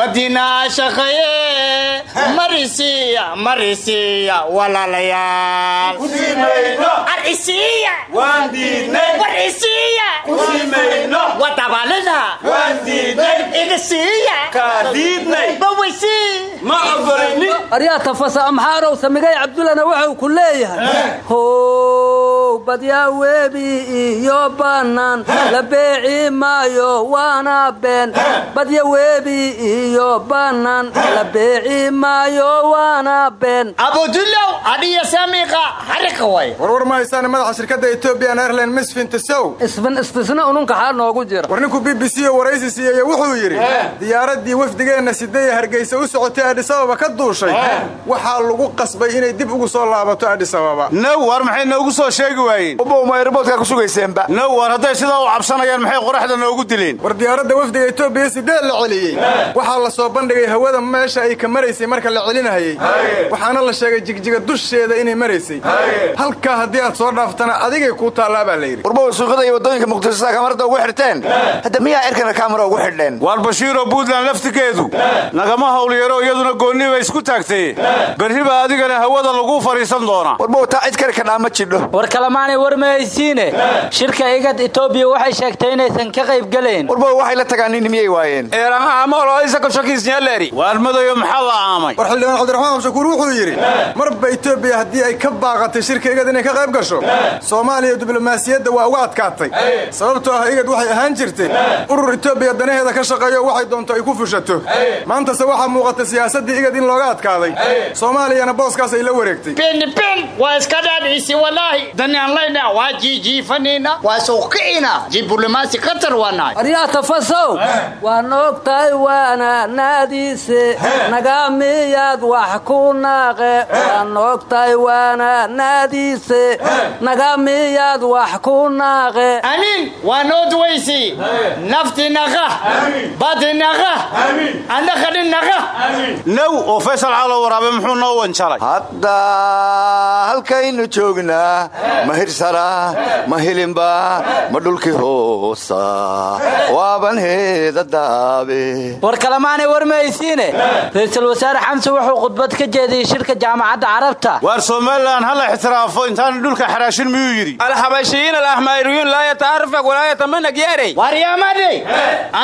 Speaker 19: Walaalayaal. Arisiya.
Speaker 13: Waan diidnay
Speaker 19: bawisi.
Speaker 13: Ma ogolaynin
Speaker 22: tafasa amxaarow samigay cabdullana wuxuu ku leeyahay how badyaa webi iyo bannaan la beeci maayo waana been. Badya webi iyo bannaan la beeci maayo waana been.
Speaker 19: Abudulow adhiya samiqa harika way.
Speaker 20: Warwar mahaysaane madaxa shirkadda ethiopian airline misfin tisow
Speaker 22: isbin istisna ununka xaa noogu jira.
Speaker 20: War ninku b b c oo waraysi siiyeye wuxuu yidhi diyaaraddii wafdigeenna sidaya hargeysa u socotay adhisababa ka duushay waxaa lagu qasbay inay dib ugu soo laabato adhisababa
Speaker 14: now war maxay noogu soo sheegi waayeen?
Speaker 18: Ubow ma airboodkaa ku sugayseenba
Speaker 14: now war hadday sidaa u cabsanayaan maxay qoraxda noogu dileen?
Speaker 20: War diyaaradda wafdiga etoobiya sidee la celiyey waxaa la soo bandhigay hawada meesha ay ka maraysay marka la celinahayey waxaana la sheegay jigjiga dusheeda inay maraysay. Halkaa haddii aad soo dhaaftana adigay kuu taallaa baa la yidhi.
Speaker 18: Warbow suuqada iyo waddooyinka muqdishosa kamarada ugu xidhteen hadda miyaa erkana kaamara ugu xidheen
Speaker 14: waar bashiiroo buntland laftigeedu. Nagama howlyaro iyaduna goonni bay isku taagtay berri baa adigana hawada lagu fadhiisan doonaa
Speaker 18: warbow taa cid kale kadhaa ma jidho.
Speaker 22: War kalemaanay war mahaysiine. Shirka igad etoobiya waxay sheegtay inaysan ka qayb gelayn
Speaker 18: warbow waxay la tagaan nin miyay waayeen.
Speaker 14: Waar madayo maxaa la aamay?
Speaker 20: War xildhibaan cabdiraxmaan abshakuur wuxuu yidhi marba etoobiya haddii ay ka baaqatay shirka igad inay ka qayb gasho soomaaliya diblomaasiyadda waa uga adkaatay. Sababtoo ah igad waxay ahaan jirtay urur etoobiya danaheeda ka shaqeeyo waxay doonto ay ku fushato. Maantase waxaa muuqata siyaasaddii igad in looga adkaaday soomaaliyana booskaas ay la wareegtay.
Speaker 19: Bin waa iska dhaadhiisi walaahi danianlayna waa jiijiifanina waa suuqicina diblomaasi qatar waa nahay
Speaker 22: aryaa tafasow waan ogtahay waana naadiise. Naga miyaad wax ku naaqe. Waan ogtahay waana naadiise. Naga miyaad wax ku naaqe.
Speaker 19: Amiin. Waa noo duwaysi nafti naqa. Badi naqa. Andhaqadhi naqa.
Speaker 14: Now oo faysal calo waraabe muxuu noo wanjalay
Speaker 18: hadda halkaynu joognaa ma hirsana ma hilinba ma dhulkii hoosa. Waaban heeda daabe.
Speaker 22: War kalemaanay war mahaysiine ra'iisul wasaare xamse wuxuu khudbad ka jeediyey shirka jaamacadda carabta.
Speaker 14: Waar somalilan hala ixtiraafo intaan dhulka xaraashin miyuu yidhi?
Speaker 2: Alxabashiyiin alahmayriyuun laa yataarafaq walaa yatamanag yeeray
Speaker 19: waryamade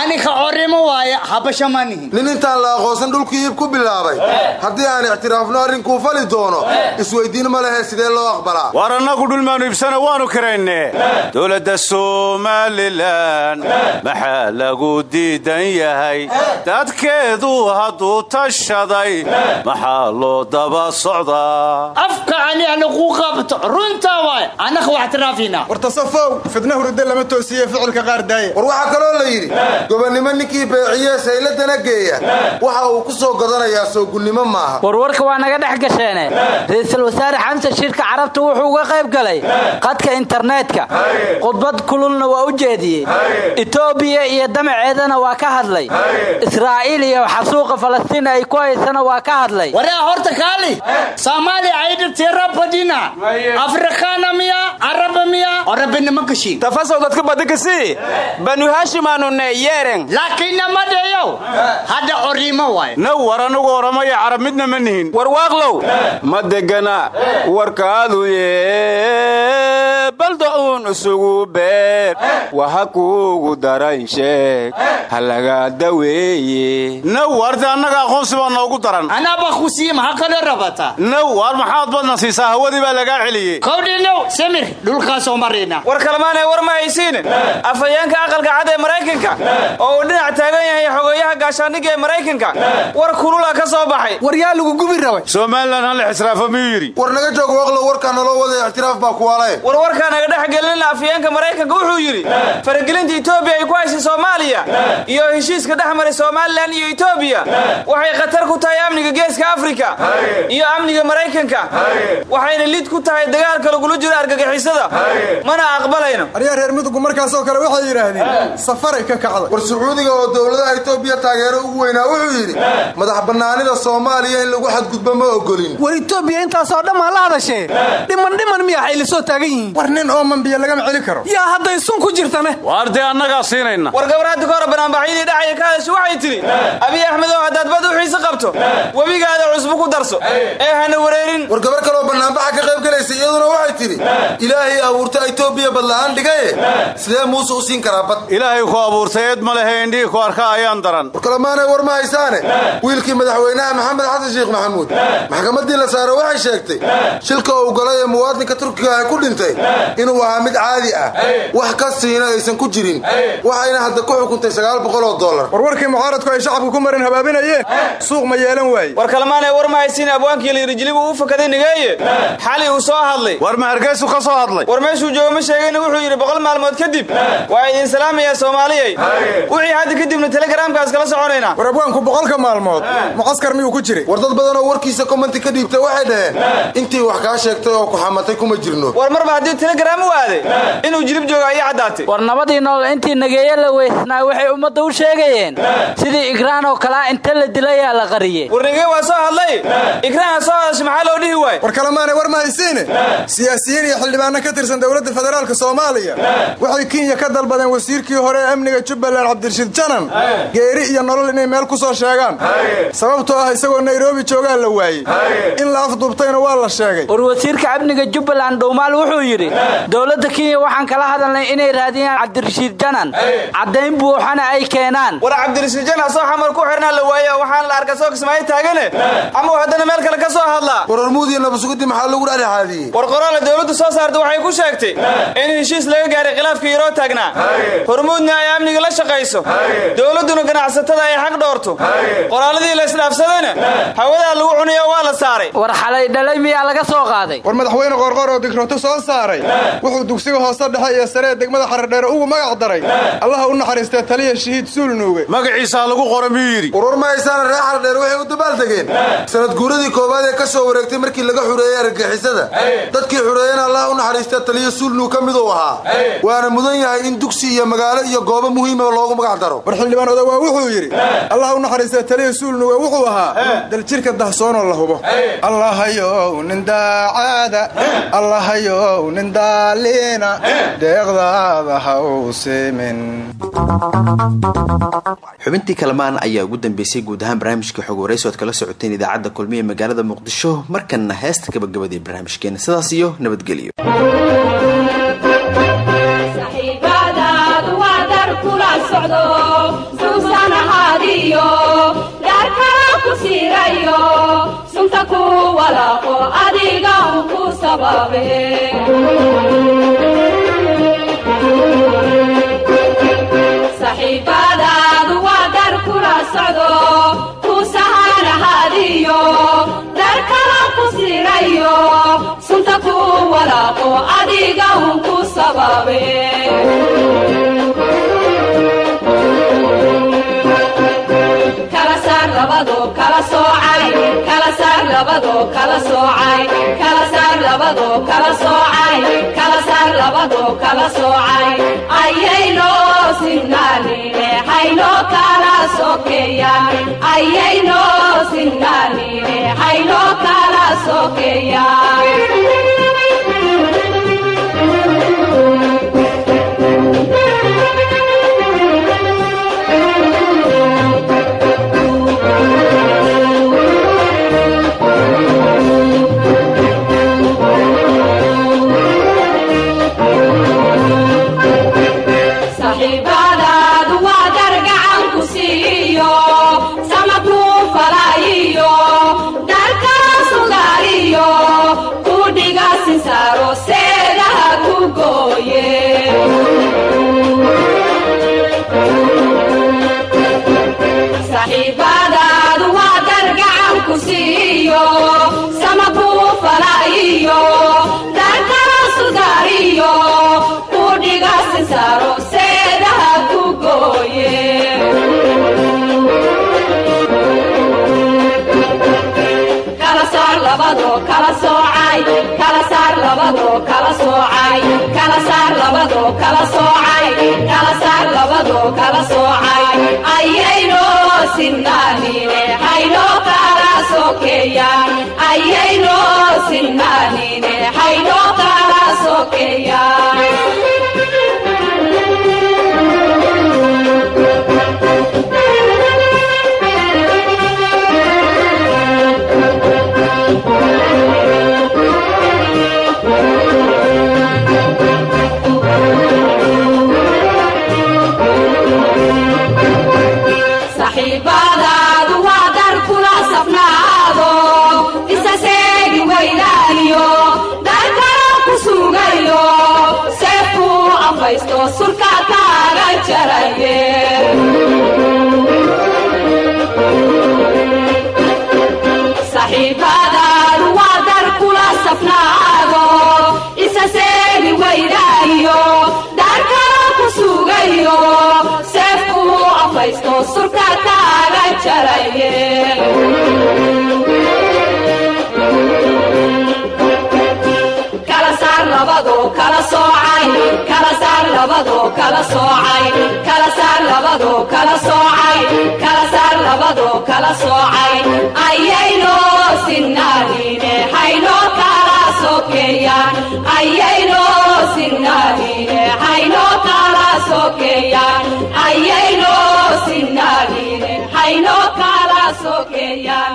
Speaker 19: anika orimo waaya habasha manihin
Speaker 21: nin intaan la aqoonsan dhulku iib ku bilaabay. Haddii aan ictiraafno arrinkuu fali doono. Isweydiin ma lehe sidee loo aqbalaa?
Speaker 14: Waar annagu dhulmaanu ibsana waanu karayne dowladda somalilan maxaa lagu diidan yahay? Dadkeedu hadduu tashaday maxaa loo daba socdaa?
Speaker 19: Afka ani anagu qabto runta waay anaka wax tiraafina.
Speaker 20: War tasafow fidna hurudde lama toosiye ficilka qaar daaya
Speaker 21: war waxaa kaloo la yidhi gobonnimo ninkii beeciye sayladana geeya. Waxa uu ku soo godanayaa soogunnimo maaha
Speaker 22: warwarka waa naga dhex gasheene. Ra'iisul wasaare xamse shirka carabta wuxuu uga qayb galay qadka internetka. Khudbad kululna waa u jeediyey. Etoobiya iyo damaceedana waa ka hadlay. Israa'iil iyo xasuuqa falastiin ay ku haysana waa ka hadlay.
Speaker 19: Waraa horta kaali soomaaliya aydhibtira badina afrikaana miya araba miya. Orabinima gashin
Speaker 2: tafasow dadka badikasi banu hashimaanune yeeren
Speaker 19: laakiin namadeyow hadda orimo waay.
Speaker 14: Now war anugu oramaya carab midna ma nihin
Speaker 2: warwaaqlow ma degana warkaadu yeeb balda uun isugu beer. Waha kuugu daran sheeg ha laga daweeye.
Speaker 14: Now waarde annaga aqoonsi baa noogu daran.
Speaker 19: Anaba khusiye maxaa kale rabata?
Speaker 14: Now waar maxaad badna siisaa hawadii baa lagaa celiyey.
Speaker 19: Kowdhinow samir dhulkaasoo marayna
Speaker 9: war kalmaanay war ma haysiin. Afhayeenka aqalka cad ee maraykanka oo uu dhinac taagan yahay xogeeyaha gaashaandhigga ee maraykanka war kulula ka soo baxay
Speaker 14: somalilan hala xisraafo miyuu yidhi?
Speaker 21: War naga joog waqlo warkaa naloo wadaya ixtiraaf baa kuwaale
Speaker 9: war warkaa naga dhex gelin afhayeenka maraykanka wuxuu yidhi faragelinta etoobiya ay ku haysay soomaaliya iyo heshiiska dhex maray somalilan iyo etoobiya waxay khatar ku tahay amniga geeska afrika iyo amniga maraykanka waxayna lid ku tahay dagaalka lagula jiro argagixisada mana aqbalayno.
Speaker 20: Aryaa reer mudugu markaasoo kale waxay yidhaahdeen safaray ka kacday.
Speaker 21: War sacuudiga oo dowladaha etoobiya taageero ugu weynaa wuxuu yidhi madax bannaanida soomaaliya in lagu xadgudbo ma ogolin.
Speaker 23: War etoobiya intaasoo dhammaa la hadashee dhiman dhiman miyaa xayli soo taagan yihiin.
Speaker 20: War nin ooman biyo lagama celi karo.
Speaker 23: Yaa hadday sun ku jirtane.
Speaker 14: Waar dee annagaa siinayna.
Speaker 9: War gabaraaddi ka hor banaanbaxyadii dhacaya ka hadasha waxay tidhi abiy axmed oo haddaad bad u xiise qabto webigaada cusbu ku darso ee hana wareerin.
Speaker 21: War gabar kaloo bannaanbaxa ka qayb galaysa iyaduna waxay tidhi ilaahay abuurta etoobiya badla'aan dhigaye sidee muuse u siin karaa bad?
Speaker 14: Ilaahay ku abuurtay eed ma lehe indhihii ku arka ayaan daran.
Speaker 21: War kalamaanay war ma haysaane. Wiilkii madaxweynaha maxamed xasan sheekh maxamuud maxkamaddii la saaro waxay sheegtay shilka uu galay ee muwaadinka turkiga ah ku dhintay inuu ahaa mid caadi ah. Wax ka siina aysan ku jirin. Waxayna hadda ku xukuntay sagaal boqol oo dollar.
Speaker 20: Warwarkii mucaaradku ay shacabka ku marin habaabinayeen suuq ma yeelan waaye.
Speaker 9: War kalmaanay war ma haysiin abwaankii la yidhi jilibu uu fakaday nigeeye xali uu soo hadlay.
Speaker 14: War ma hargeysu ka soo hadlay.
Speaker 9: War meeshuu joogo ma sheegayna wuxuu yidhi boqol maalmood kadib waa idin salaamayaa soomaaliyay wixii hadda kadibna telegramkaas kala soconaynaa
Speaker 20: war abwaanku boqolka maalmood mucaskar miyuu ku jiray?
Speaker 21: War dad badan oo warkiisa commenti ka dhiibtay waxay dhaheen intii wax kaa sheegtay oo ku xamatay kuma jirno.
Speaker 9: War marba haddii telegram u aaday inuu jilib joogo ayaa caddaatay.
Speaker 22: War nabadii nool intii nageeye la weysnaa waxay ummadda u sheegayeen. Sidii igraan oo kalea inta la dilayaa la qariyey.
Speaker 9: War nigee waa soo hadlay? Igraana soo hadasha maxaa loo dhihi waay
Speaker 20: war kalemaanay war ma haysiine. Siyaasiyiin iyo xildhibaano ka tirsan dowladda federaalka soomaaliya. Waxay kenya ka dalbadeen wasiirkii hore ee amniga jubbaland cabdirashiid janan. Geeri iyo nolol inay meel ku soo sheegaan. Sababtoo ah isagoo nairobi joogaa la waayey. In la afduubtayna waa la sheegay.
Speaker 22: War wasiirka amniga jubbaland dhowmaal wuxuu yidhi dowladda kenya waxaan kala hadalnay inay raadiyaan cabdirashiid janan caddayn buuxana ay keenaan.
Speaker 9: War cabdirashiid janan soo xamar ku xirnaa la waaye waxaana la arka soo kismaayo taagane. Ama haddana meel kale ka soo hadlaa
Speaker 21: war hormuud iyo nabasugidii maxaa lagu dhexdhexaadiyey
Speaker 9: war qoraale dowladdu soo saarta waxay ku sheegtay in heshiis laga gaaray khilaafka yaroo taagnaa hormuudna ay amniga la shaqayso. Dowladduna ganacsatada ay xaq dhoorto qoraaladii la isdhaafsadayna hawadaa lagu cuniyo waa la saaray.
Speaker 22: War xalay dhalay miyaa laga soo qaaday?
Speaker 20: War madaxweyne qorqor oo digrooto soo saaray. Wuxuu dugsiga hoose dhexe iyo sare ee degmada xaradheere ugu magac daray. Allaha u naxariistee taliya shahiid suul nuuge.
Speaker 14: Magaciisaa lagu qora miyuu yidhi.
Speaker 21: Warwar ma haysaana reer xaradheer waxay u dabaaldegeen sanad guuradii koowaad ee ka soo wareegtay markii laga xureeyey argagixisada. Dadkii xureeyena allah u naxariistee taliya suulnuug ka miduu ahaa. Waana mudan yahay in dugsi iyo magaalo iyo goobo muhiima loogu magac daro.
Speaker 20: War xildhibaan odawaa wuxuu yidhi allah u naxariistee taliya suulnuuge wuxuu ahaa daljirka dahsoonoo la hubo. Allahayow nin daacaada allahayow nin daaliina deeqdaada ha u simin
Speaker 1: xubintii kalamaan ayaa ugu dambeysay guud ahaan barnaamijka xog warayso ad kala socoteen idaacadda kulmiye magaalada muqdisho markanna heesta gabagabadii barnaamijkeena. Sidaas iyo nabadgelyo
Speaker 24: ku walaaqo adiga un ku sababe saxiibadaadu waa dar kula socdo ku sahanahadiyo dar kala ku sirayo sunta ku walaaqo adiga un ku sababe ayayno sinnaanine hayno kala sokeeyaan ayaynoo sinnaanine haynoo kala sokeeyaan kala soocay kala saar labadoo kala soocay kala saar labadoo kala soocay kala saar labadoo kala soocay ayaynoo sinnaanine haynoo kala sokeeyaan ayaynoo sinnaanine haynoo kala sokeeyaan ayaynoo sinnaanine haynoo kala sokeeyaan